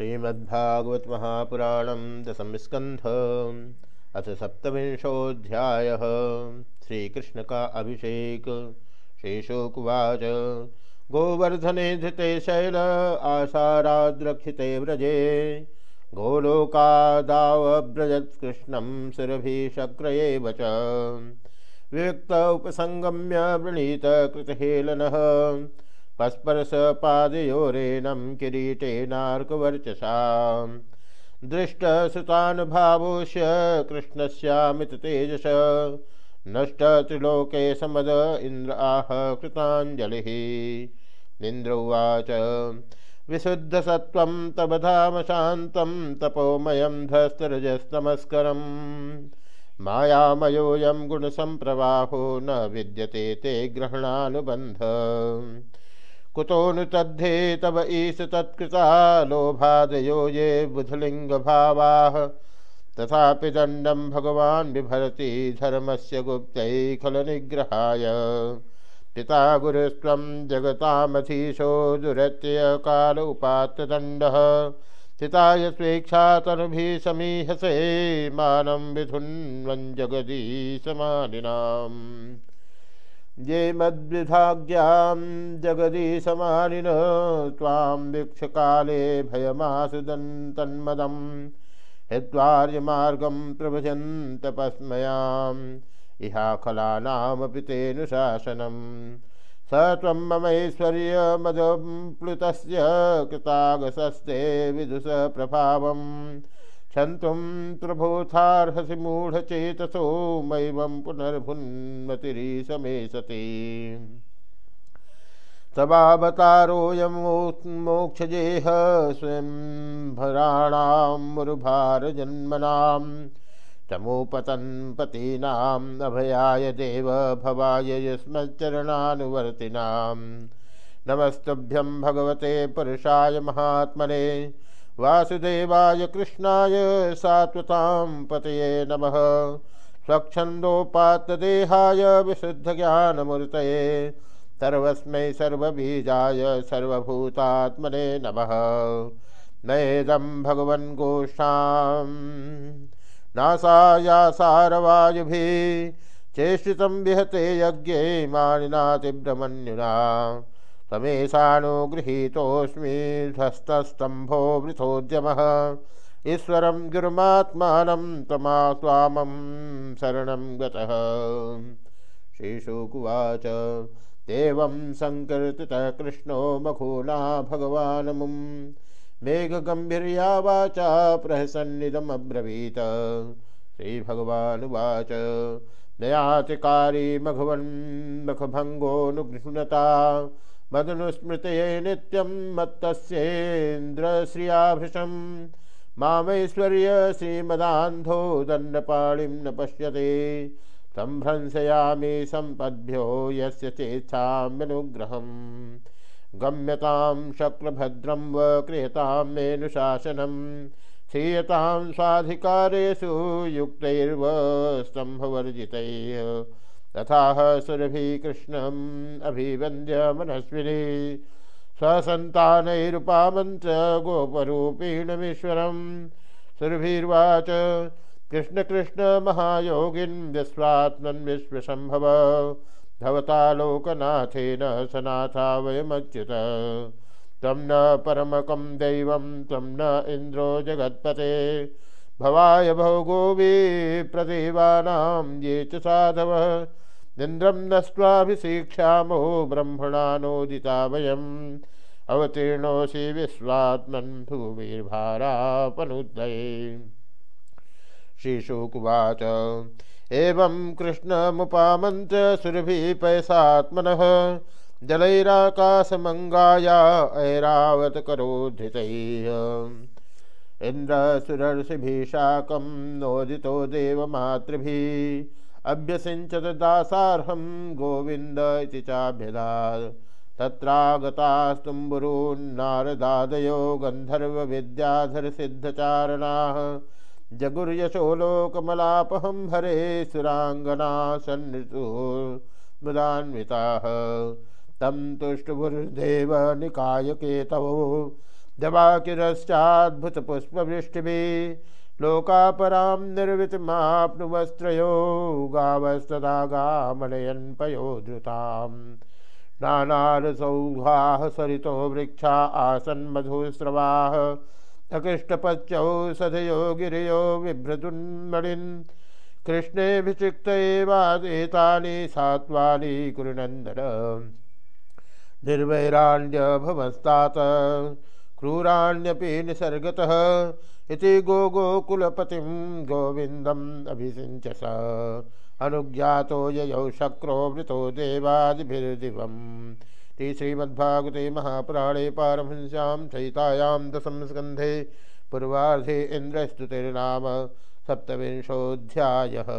श्रीमद्भागवत महापुराणम दशम स्कंध अथ सप्तविंशोध्याय श्रीकृष्ण का अभिषेक। श्रीशोकुवाच। गोवर्धने धृते शैल आशाराद्रक्षिते व्रजे। गोलोकादावव्रजत्कृष्णं सुरभिशक्रये वच। विविक्त उपसंगम्य वृणीत कृतहेलनः। पस्पर्श पादयोरेनं किरीटेनार्कवर्चसा दृष्टसुतानुभावोष्य कृष्णस्यामिततेजस नष्ट त्रिलोके समद इन्द्र आह कृताञ्जलिः। इन्द्र उवाच, विशुद्धसत्त्वं तव धाम शान्तं तपोमयं धस्तरजस्तमस्करम्। मायामयोऽयं गुणसम्प्रवाहो न विद्यते ते ग्रहणानुबन्ध। कुतो नु तद्धे तव ईश तत्कृता लोभादयो ये बुधलिंग बुधलिङ्गभावाः। तथापि दण्डं भगवान् बिभरति धर्मस्य गुप्तैखलनिग्रहाय पिता गुरुस्त्वं जगतामधीशो दुरत्यकाल उपात्तदण्डः पिताय स्वेच्छातनुभिः समीहसे मानं विधुन्वन् जगदीशमानिनाम्। ये मद्विधाज्ञां जगदीशमानिन त्वां वीक्षकाले भयमासुदन्तन्मदं हित्वार्यमार्गं प्रभजन्तपस्मयाम् इहाखलानामपि तेऽनुशासनं स त्वं कृतागसस्ते विदुष प्रभावम् क्षन्तुं प्रभोथार्हसि मूढचेतसो मैवं पुनर्भुन्मतिरीशमे सति तवावतारोऽयं मोक्षजेह स्वयं भराणां मुरुभारजन्मनां चमोपतन् पतीनाम् अभयाय देव भवाय युष्मच्चरणानुवर्तिनां नमस्तुभ्यं भगवते पुरुषाय महात्मने वासुदेवाय कृष्णाय सात्वतां पतये नमः। स्वच्छन्दोपात्तदेहाय विशुद्धज्ञानमूर्तये सर्वस्मै सर्वबीजाय सर्वभूतात्मने नमः। नयेदं भगवन् गोष्ठां नासायासारवायुभिः चेष्टितं विहते यज्ञे मानिनातिब्रमण्युना तमेशानुगृहीतोऽस्मि ध्वस्तस्तम्भो वृथोद्यमः। ईश्वरं गुरुमात्मानं त्वमा स्वामं शरणं गतः। श्रीशुकुवाच एवं सङ्कीर्तितः कृष्णो मखूना भगवान् मुं मेघगम्भीर्या वाचा प्रहसन्निदमब्रवीत श्रीभगवानुवाच नयातिकारी मघवन्मखभङ्गोऽनुगृह्णता मदनुस्मृतये नित्यं मत्तस्येन्द्रश्रियाभृशं। मामैश्वर्य श्रीमदान्धो दण्डपाणिं न पश्यते। सम्भ्रंसयामि सम्पद्भ्यो यस्य चेच्छाम्यनुग्रहं। गम्यतां शक्रभद्रं व क्रियतां मेनुशासनं। क्षीयतां स्वाधिकारेषु युक्तैर्व स्तम्भवर्जितैः तथा सुरभि कृष्णम् अभिवन्द्य मनस्विनी। स्वसन्तानैरुपामन्त्र गोपरूपीणमीश्वरं सुरभिर्वाच, कृष्ण कृष्ण महायोगिन् विश्वात्मन् विश्वसम्भव। भवता लोकनाथेन सनाथा वयमच्युत। त्वं न परमकं दैवं त्वं न इन्द्रो जगत्पते। भवाय भोगोवी प्रदेवानां ये च साधवः। इन्द्रं नष्ट्वाभिषीक्षामो ब्रह्मणा नोदिता वयम्। अवतीर्णोऽसि विश्वात्मन् भूमिर्भारापनुदये। श्रीशुकुवाच। एवं कृष्णमुपामन्त्र सुरभिः पैसात्मनः जलैराकाशमङ्गाया ऐरावतकरोद्धृतैः इन्द्रसुरर्षिभिः शाकं नोदितो देवमातृभिः अभ्यसिञ्चत दासार्हं गोविन्द इति चाभ्यदा। तत्रागतास्तुम्बुरून्नारदादयो गन्धर्वविद्याधरसिद्धचारणाः। जगुर्यशोलोकमलापहं हरे सुराङ्गना सन्नृतुर्मुदान्विताः तं तुष्टुभुर्देव निकायकेतवो दवाकिरश्चाद्भुतपुष्पवृष्टिभिः लोकापरां निर्वृतमाप्नुवस्त्रयो गावस्तदा गामनयन् पयो धृताम्। नानारसौघाः सरितो वृक्षा आसन् मधुस्रवाः अकृष्टपच्यौ सधयो गिरियो बिभ्रतुन्मणिन् कृष्णेऽभिषिक्त एवादेतानि सात्वानि कुरुनन्दन। निर्वैराण्यभवस्तात। क्रूराण्यपि निसर्गतः इति गो गोकुलपतिं गोविन्दम् अभिषिञ्चस अनुज्ञातो ययौ शक्रो वृतो देवादिभिर्दिवम्। इति श्रीमद्भागवते महापुराणे पारमहंस्यां चयितायां दशम स्कन्धे पूर्वार्धे इन्द्रस्तुतिर्नाम सप्तविंशोऽध्यायः।